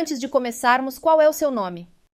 Antes de começarmos, qual é o seu nome?